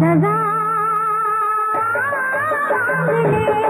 پھراي تو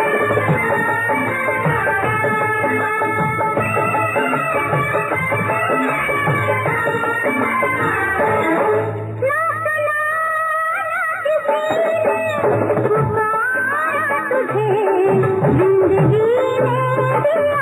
ज़िंदगी ने दिया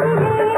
¡Gracias!